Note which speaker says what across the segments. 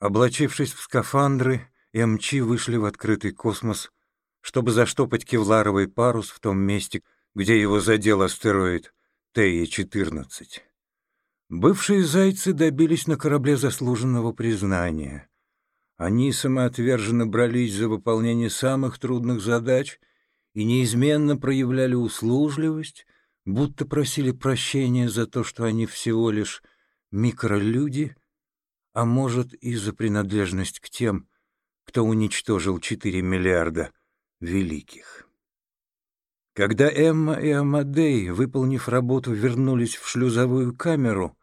Speaker 1: Облачившись в скафандры, МЧ вышли в открытый космос, чтобы заштопать кевларовый парус в том месте, где его задел астероид Тея-14. Бывшие зайцы добились на корабле заслуженного признания. Они самоотверженно брались за выполнение самых трудных задач и неизменно проявляли услужливость, будто просили прощения за то, что они всего лишь микролюди, а может и за принадлежность к тем, кто уничтожил 4 миллиарда великих. Когда Эмма и Амадей, выполнив работу, вернулись в шлюзовую камеру,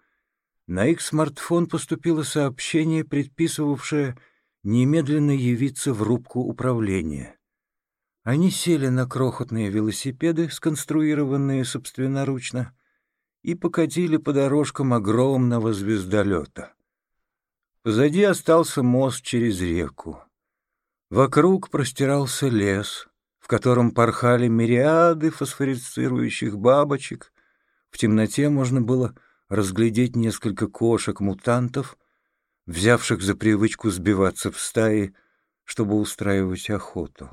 Speaker 1: на их смартфон поступило сообщение, предписывавшее немедленно явиться в рубку управления. Они сели на крохотные велосипеды, сконструированные собственноручно, и покатили по дорожкам огромного звездолета. Позади остался мост через реку. Вокруг простирался лес, в котором порхали мириады фосфорицирующих бабочек. В темноте можно было разглядеть несколько кошек-мутантов, взявших за привычку сбиваться в стаи, чтобы устраивать охоту.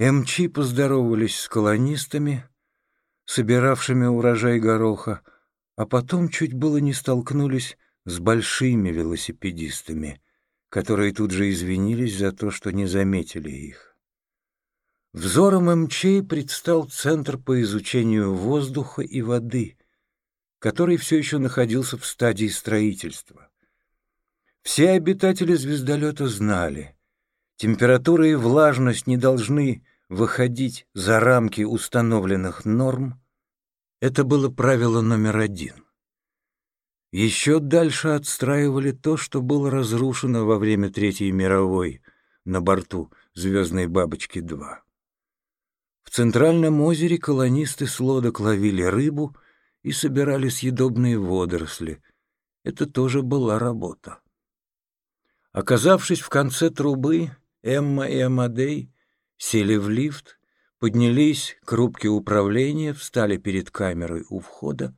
Speaker 1: МЧ поздоровались с колонистами, собиравшими урожай гороха, а потом чуть было не столкнулись с большими велосипедистами, которые тут же извинились за то, что не заметили их. Взором МЧ предстал Центр по изучению воздуха и воды, который все еще находился в стадии строительства. Все обитатели звездолета знали, температура и влажность не должны выходить за рамки установленных норм. Это было правило номер один. Еще дальше отстраивали то, что было разрушено во время Третьей мировой на борту «Звездной бабочки-2». В Центральном озере колонисты с лодок ловили рыбу и собирали съедобные водоросли. Это тоже была работа. Оказавшись в конце трубы, Эмма и Амадей сели в лифт, поднялись к рубке управления, встали перед камерой у входа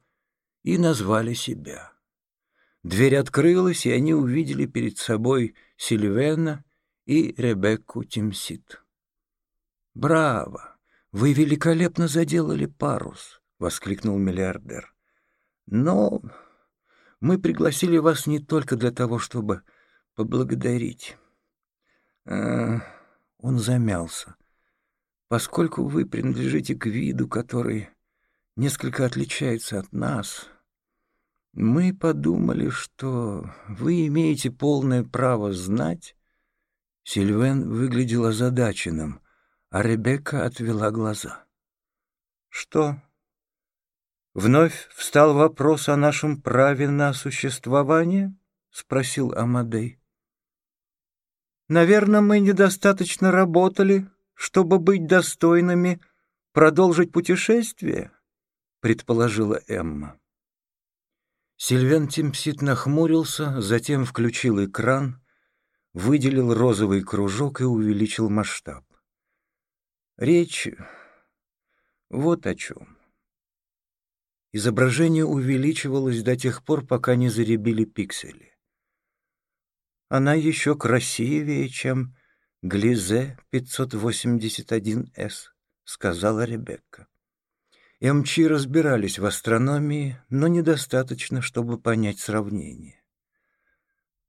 Speaker 1: и назвали себя. Дверь открылась, и они увидели перед собой Сильвена и Ребекку Тимсит. «Браво! Вы великолепно заделали парус!» — воскликнул миллиардер. «Но мы пригласили вас не только для того, чтобы поблагодарить. А, он замялся. Поскольку вы принадлежите к виду, который несколько отличается от нас, мы подумали, что вы имеете полное право знать. Сильвен выглядел озадаченным, а Ребекка отвела глаза. Что? Вновь встал вопрос о нашем праве на существование? спросил Амадей. Наверное, мы недостаточно работали, чтобы быть достойными продолжить путешествие, предположила Эмма. Сильвен Тимпсит нахмурился, затем включил экран, выделил розовый кружок и увеличил масштаб. Речь вот о чем. Изображение увеличивалось до тех пор, пока не заребили пиксели. Она еще красивее, чем Глизе 581С, сказала Ребекка. МЧ разбирались в астрономии, но недостаточно, чтобы понять сравнение.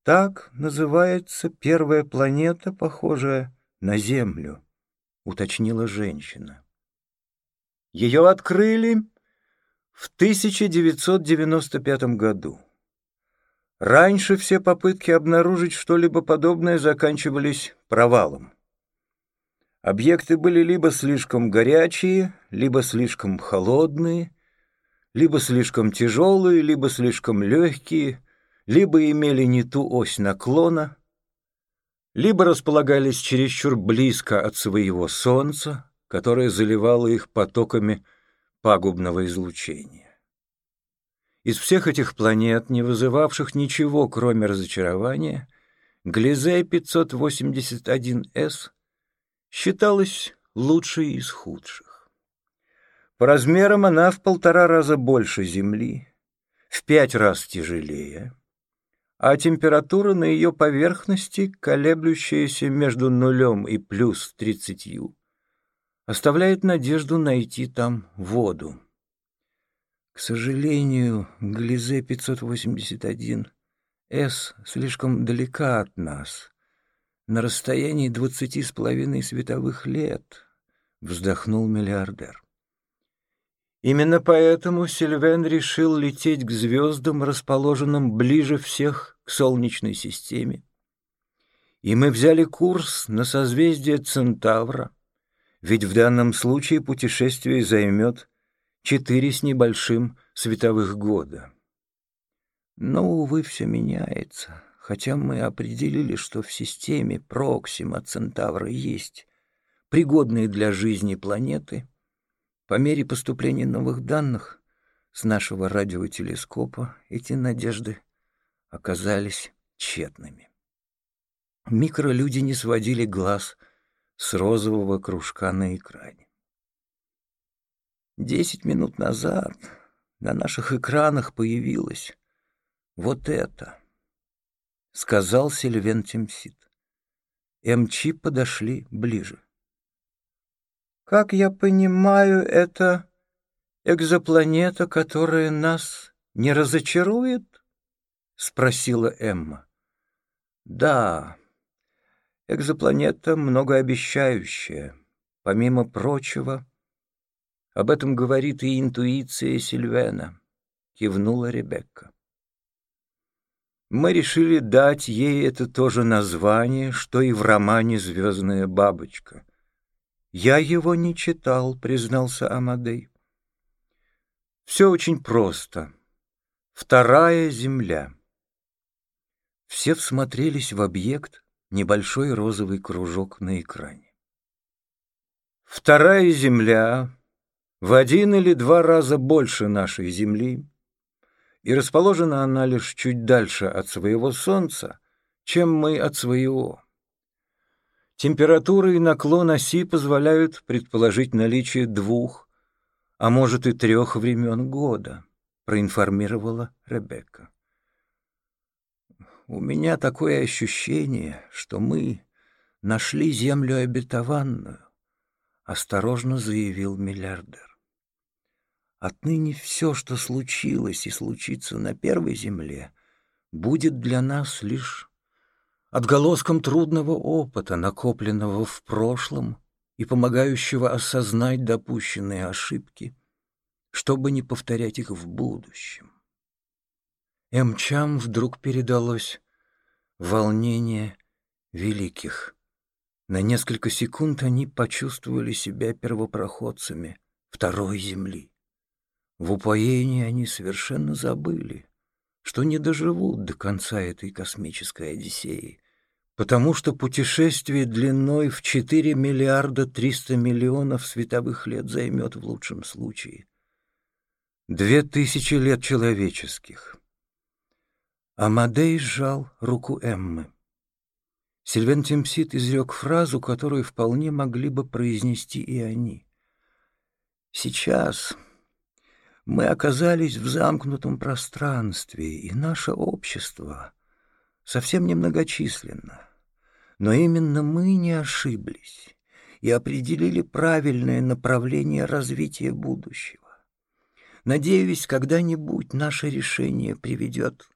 Speaker 1: Так называется первая планета, похожая на Землю, уточнила женщина. Ее открыли в 1995 году. Раньше все попытки обнаружить что-либо подобное заканчивались провалом. Объекты были либо слишком горячие, либо слишком холодные, либо слишком тяжелые, либо слишком легкие, либо имели не ту ось наклона, либо располагались чересчур близко от своего Солнца, которое заливало их потоками пагубного излучения. Из всех этих планет, не вызывавших ничего, кроме разочарования, Глизе 581С считалась лучшей из худших. По размерам она в полтора раза больше Земли, в пять раз тяжелее, а температура на ее поверхности, колеблющаяся между нулем и плюс тридцатью, оставляет надежду найти там воду. К сожалению, Глизе-581 С слишком далека от нас, на расстоянии двадцати с половиной световых лет, вздохнул миллиардер. Именно поэтому Сильвен решил лететь к звездам, расположенным ближе всех к Солнечной системе. И мы взяли курс на созвездие Центавра, ведь в данном случае путешествие займет четыре с небольшим световых года. Но, увы, все меняется, хотя мы определили, что в системе Проксима Центавра есть пригодные для жизни планеты — по мере поступления новых данных с нашего радиотелескопа эти надежды оказались тщетными. Микролюди не сводили глаз с розового кружка на экране. Десять минут назад на наших экранах появилось вот это, — сказал Сильвен Тимсит. МЧ подошли ближе. Как я понимаю, это экзопланета, которая нас не разочарует? Спросила Эмма. Да, экзопланета многообещающая. Помимо прочего, об этом говорит и интуиция Сильвена, кивнула Ребекка. Мы решили дать ей это тоже название, что и в романе «Звездная бабочка». «Я его не читал», — признался Амадей. «Все очень просто. Вторая земля». Все всмотрелись в объект, небольшой розовый кружок на экране. Вторая земля в один или два раза больше нашей Земли, и расположена она лишь чуть дальше от своего Солнца, чем мы от своего. Температура и наклон оси позволяют предположить наличие двух, а может и трех времен года, проинформировала Ребекка. У меня такое ощущение, что мы нашли землю обетованную, осторожно заявил миллиардер. Отныне все, что случилось и случится на первой земле, будет для нас лишь отголоском трудного опыта, накопленного в прошлом и помогающего осознать допущенные ошибки, чтобы не повторять их в будущем. Эмчам вдруг передалось волнение великих. На несколько секунд они почувствовали себя первопроходцами второй земли. В упоении они совершенно забыли, что не доживут до конца этой космической Одиссеи, потому что путешествие длиной в 4 миллиарда 300 миллионов световых лет займет в лучшем случае две тысячи лет человеческих. Амадей сжал руку Эммы. Сильвен Темсит изрек фразу, которую вполне могли бы произнести и они. «Сейчас мы оказались в замкнутом пространстве, и наше общество совсем немногочисленно. Но именно мы не ошиблись и определили правильное направление развития будущего. Надеюсь, когда-нибудь наше решение приведет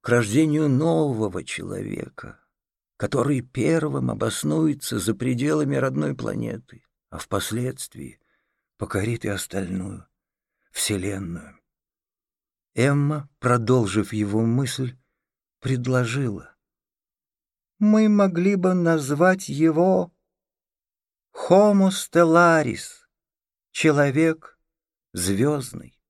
Speaker 1: к рождению нового человека, который первым обоснуется за пределами родной планеты, а впоследствии покорит и остальную Вселенную. Эмма, продолжив его мысль, предложила. Мы могли бы назвать его Homo stellaris, человек звездный.